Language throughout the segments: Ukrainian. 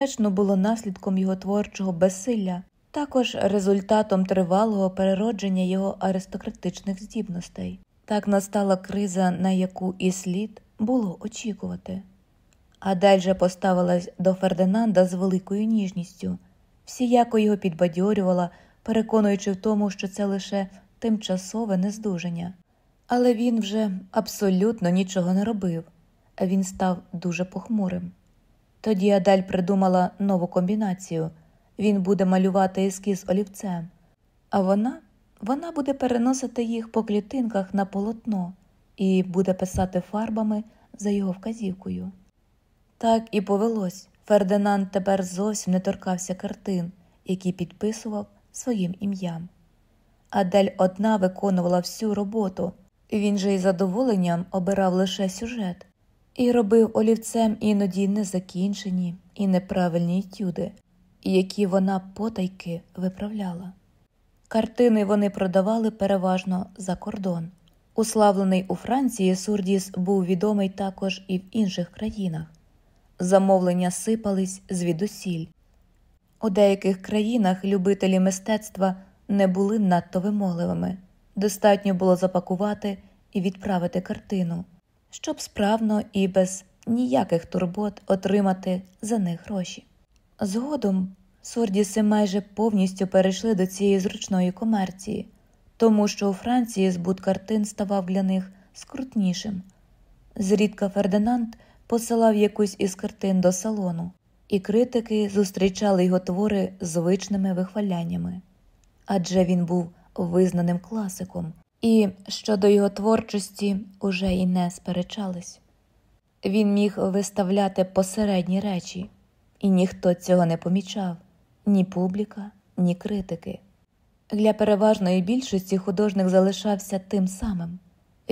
безперечно, було наслідком його творчого безсилля, також результатом тривалого переродження його аристократичних здібностей. Так настала криза, на яку і слід було очікувати. Адель же поставилась до Фердинанда з великою ніжністю, всіяко його підбадьорювала, переконуючи в тому, що це лише тимчасове нездужання. Але він вже абсолютно нічого не робив, а він став дуже похмурим. Тоді Адель придумала нову комбінацію він буде малювати ескіз олівцем, а вона вона буде переносити їх по клітинках на полотно і буде писати фарбами за його вказівкою. Так і повелось. Фердинанд тепер зовсім не торкався картин, які підписував своїм ім'ям. Адель одна виконувала всю роботу, він же із задоволенням обирав лише сюжет і робив олівцем іноді незакінчені і неправильні етюди, які вона потайки виправляла. Картини вони продавали переважно за кордон. Уславлений у Франції Сурдіс був відомий також і в інших країнах. Замовлення сипались звідусіль. У деяких країнах любителі мистецтва не були надто вимогливими, достатньо було запакувати і відправити картину, щоб справно і без ніяких турбот отримати за них гроші. Згодом Сордіси майже повністю перейшли до цієї зручної комерції, тому що у Франції збут картин ставав для них скрутнішим. Зрідка Фердинанд посилав якусь із картин до салону, і критики зустрічали його твори звичними вихваляннями адже він був визнаним класиком, і щодо його творчості уже й не сперечались. Він міг виставляти посередні речі, і ніхто цього не помічав ні публіка, ні критики. Для переважної більшості художник залишався тим самим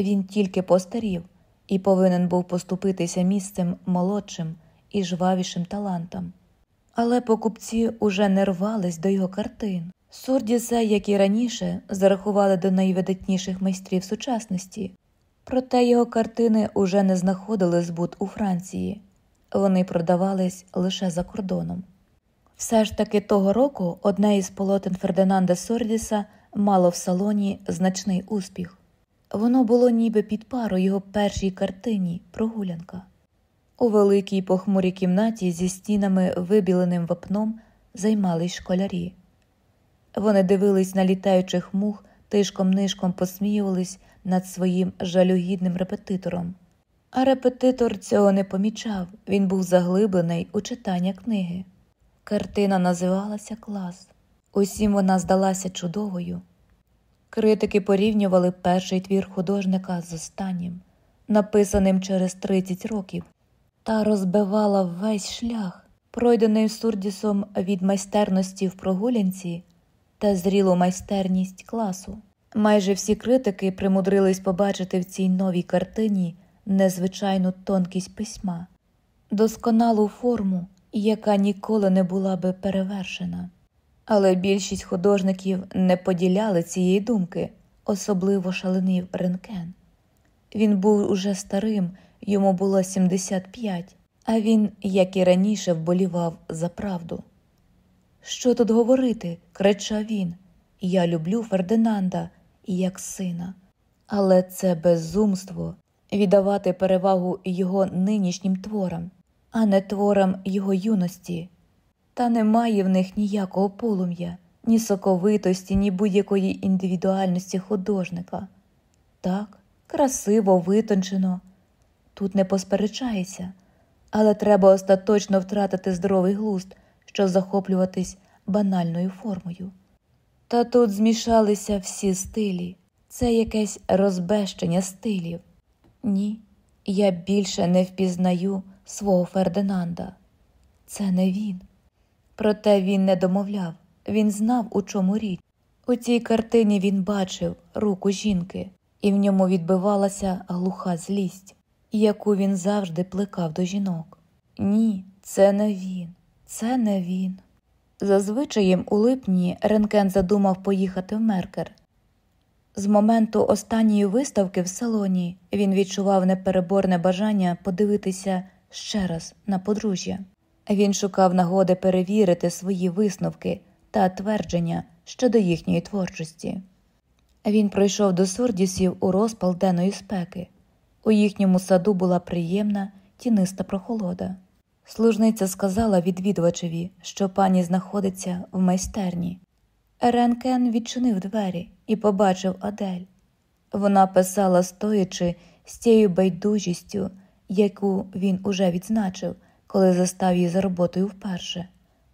він тільки постарів і повинен був поступитися місцем молодшим і жвавішим талантам. Але покупці уже не рвались до його картин. Сурдіса, як і раніше, зарахували до найвидатніших майстрів сучасності, проте його картини уже не знаходили збут у Франції, вони продавались лише за кордоном. Все ж таки того року одне із полотен Фердинанда Сордіса мало в салоні значний успіх. Воно було ніби під пару його першій картині прогулянка. У великій похмурій кімнаті зі стінами, вибіленим вапном, займались школярі. Вони дивились на літаючих мух, тишком нишком посміювались над своїм жалюгідним репетитором. А репетитор цього не помічав він був заглиблений у читання книги. Картина називалася Клас. Усім вона здалася чудовою. Критики порівнювали перший твір художника з останнім, написаним через 30 років, та розбивала весь шлях, пройдений Сурдісом від майстерності в прогулянці та зрілу майстерність класу. Майже всі критики примудрились побачити в цій новій картині незвичайну тонкість письма, досконалу форму яка ніколи не була би перевершена. Але більшість художників не поділяли цієї думки, особливо шаленів Ренкен. Він був уже старим, йому було 75, а він, як і раніше, вболівав за правду. Що тут говорити? кричав він. Я люблю Фердинанда як сина, але це безумство віддавати перевагу його нинішнім творам а не творам його юності, та немає в них ніякого полум'я, ні соковитості, ні будь-якої індивідуальності художника. Так, красиво, витончено, тут не посперечається, але треба остаточно втратити здоровий глузд, щоб захоплюватись банальною формою. Та тут змішалися всі стилі, це якесь розбещення стилів. Ні, я більше не впізнаю свого Фердинанда. Це не він. Проте він не домовляв, він знав, у чому річ. У цій картині він бачив руку жінки, і в ньому відбивалася глуха злість, яку він завжди плекав до жінок. Ні, це не він, це не він. Зазвичаєм у липні Ренкен задумав поїхати в Меркер. З моменту останньої виставки в салоні він відчував непереборне бажання подивитися ще раз на подружжя. Він шукав нагоди перевірити свої висновки та твердження щодо їхньої творчості. Він пройшов до Сордісів у розпал денної спеки. У їхньому саду була приємна тіниста прохолода. Служниця сказала відвідувачеві, що пані знаходиться в майстерні. Ренкен відчинив двері і побачив Адель. Вона писала, стоячи з тією байдужістю, яку він уже відзначив, коли застав її за роботою вперше,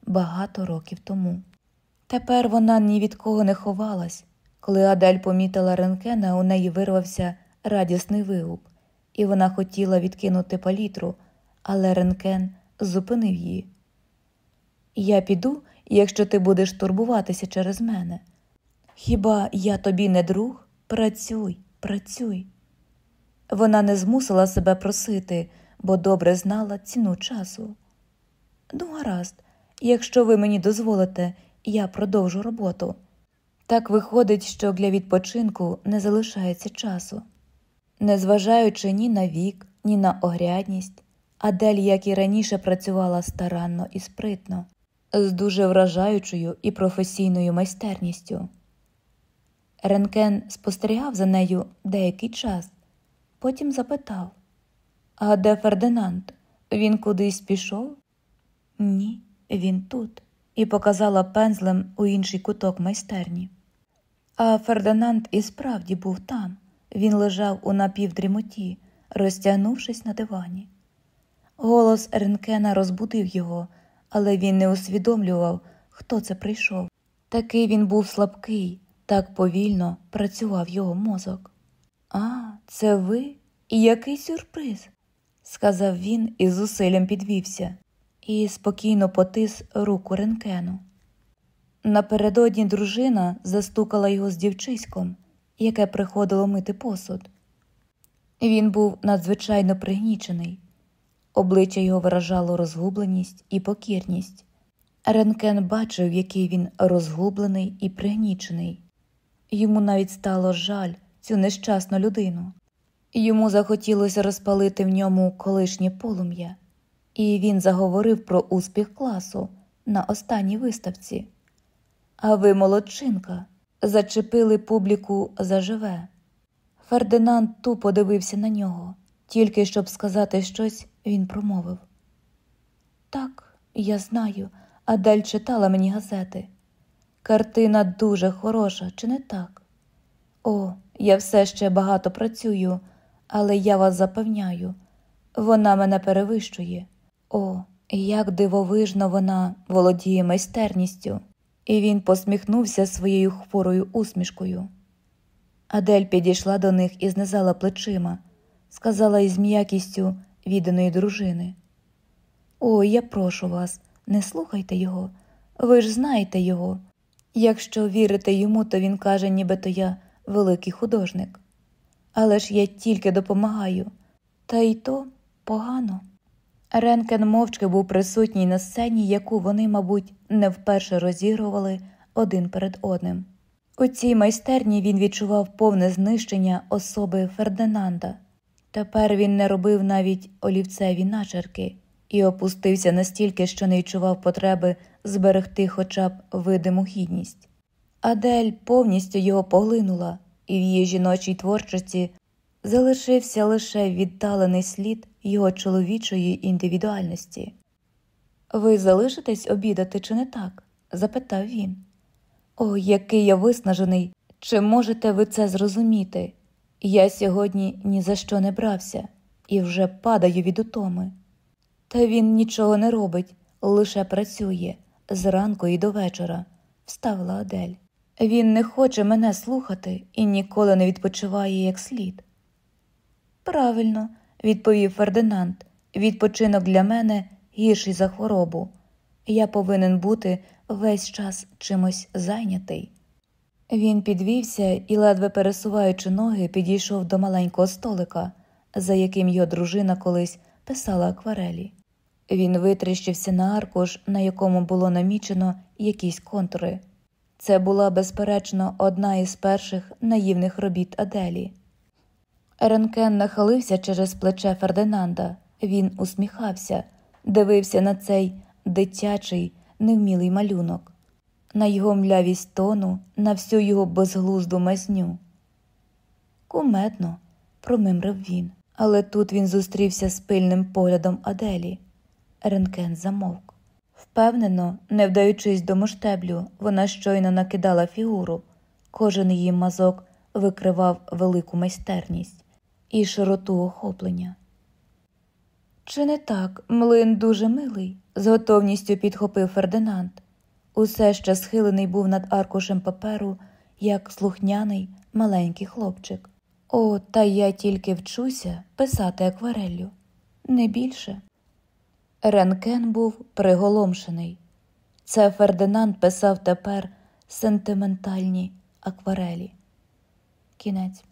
багато років тому. Тепер вона ні від кого не ховалась. Коли Адель помітила Ренкена, у неї вирвався радісний вигук, і вона хотіла відкинути палітру, але Ренкен зупинив її. Я піду, якщо ти будеш турбуватися через мене. Хіба я тобі не друг? Працюй, працюй. Вона не змусила себе просити, бо добре знала ціну часу. Ну, гаразд, якщо ви мені дозволите, я продовжу роботу. Так виходить, що для відпочинку не залишається часу. Незважаючи ні на вік, ні на огрядність, Адель, як і раніше, працювала старанно і спритно, з дуже вражаючою і професійною майстерністю. Ренкен спостерігав за нею деякий час, потім запитав А де Фердинанд? Він кудись пішов? Ні, він тут, і показала пензлем у інший куток майстерні. А Фердинанд і справді був там. Він лежав у напівдрімоті, розтягнувшись на дивані. Голос Ренкена розбудив його, але він не усвідомлював, хто це прийшов. Такий він був слабкий, так повільно працював його мозок. А, це ви? І який сюрприз? сказав він і зусиллям підвівся і спокійно потис руку Ренкену. Напередодні дружина застукала його з дівчиськом, яке приходило мити посуд. Він був надзвичайно пригнічений, обличчя його виражало розгубленість і покірність. Ренкен бачив, який він розгублений і пригнічений. Йому навіть стало жаль цю нещасну людину. Йому захотілося розпалити в ньому колишнє полум'я, і він заговорив про успіх класу на останній виставці. А ви, молодчинка, зачепили публіку заживе. Фердинанд тупо дивився на нього, тільки щоб сказати щось, він промовив. Так, я знаю, Адель читала мені газети. Картина дуже хороша, чи не так? О, я все ще багато працюю, але я вас запевняю, вона мене перевищує. О, як дивовижно вона володіє майстерністю. І він посміхнувся своєю хворою усмішкою. Адель підійшла до них і знизала плечима, сказала із м'якістю відданої дружини. Ой, я прошу вас, не слухайте його, ви ж знаєте його. Якщо вірите йому, то він каже, нібито я великий художник. Але ж я тільки допомагаю, та й то погано. Ренкен мовчки був присутній на сцені, яку вони, мабуть, не вперше розігрували один перед одним. У цій майстерні він відчував повне знищення особи Фердинанда. Тепер він не робив навіть олівцеві начерки і опустився настільки, що не відчував потреби зберегти хоча б видиму гідність. Адель повністю його поглинула, і в її жіночій творчості залишився лише віддалений слід його чоловічої індивідуальності. Ви залишитесь обідати, чи не так? запитав він. О, який я виснажений. Чи можете ви це зрозуміти? Я сьогодні ні за що не брався і вже падаю від утоми. Та він нічого не робить, лише працює зранку і до вечора, вставила Адель. Він не хоче мене слухати і ніколи не відпочиває як слід. Правильно, відповів Фердинанд, відпочинок для мене гірший за хворобу. Я повинен бути весь час чимось зайнятий. Він підвівся і, ледве пересуваючи ноги, підійшов до маленького столика, за яким його дружина колись писала акварелі. Він витріщився на аркуш, на якому було намічено якісь контури. Це була, безперечно, одна із перших наївних робіт Аделі. Ренкен нахилився через плече Фердинанда. Він усміхався, дивився на цей дитячий, невмілий малюнок, на його млявість тону, на всю його безглузду мазню. Кумедно, промимрив він, але тут він зустрівся з пильним поглядом Аделі. Ренкен замовк. Впевнено, не вдаючись до моштеблю, вона щойно накидала фігуру. Кожен її мазок викривав велику майстерність і широту охоплення. Чи не так млин дуже милий? з готовністю підхопив Фердинанд. Усе ще схилений був над аркушем паперу, як слухняний маленький хлопчик. О, та я тільки вчуся писати аквареллю, не більше. Ренкен був приголомшений. Це Фердинанд писав тепер сентиментальні акварелі. Кінець.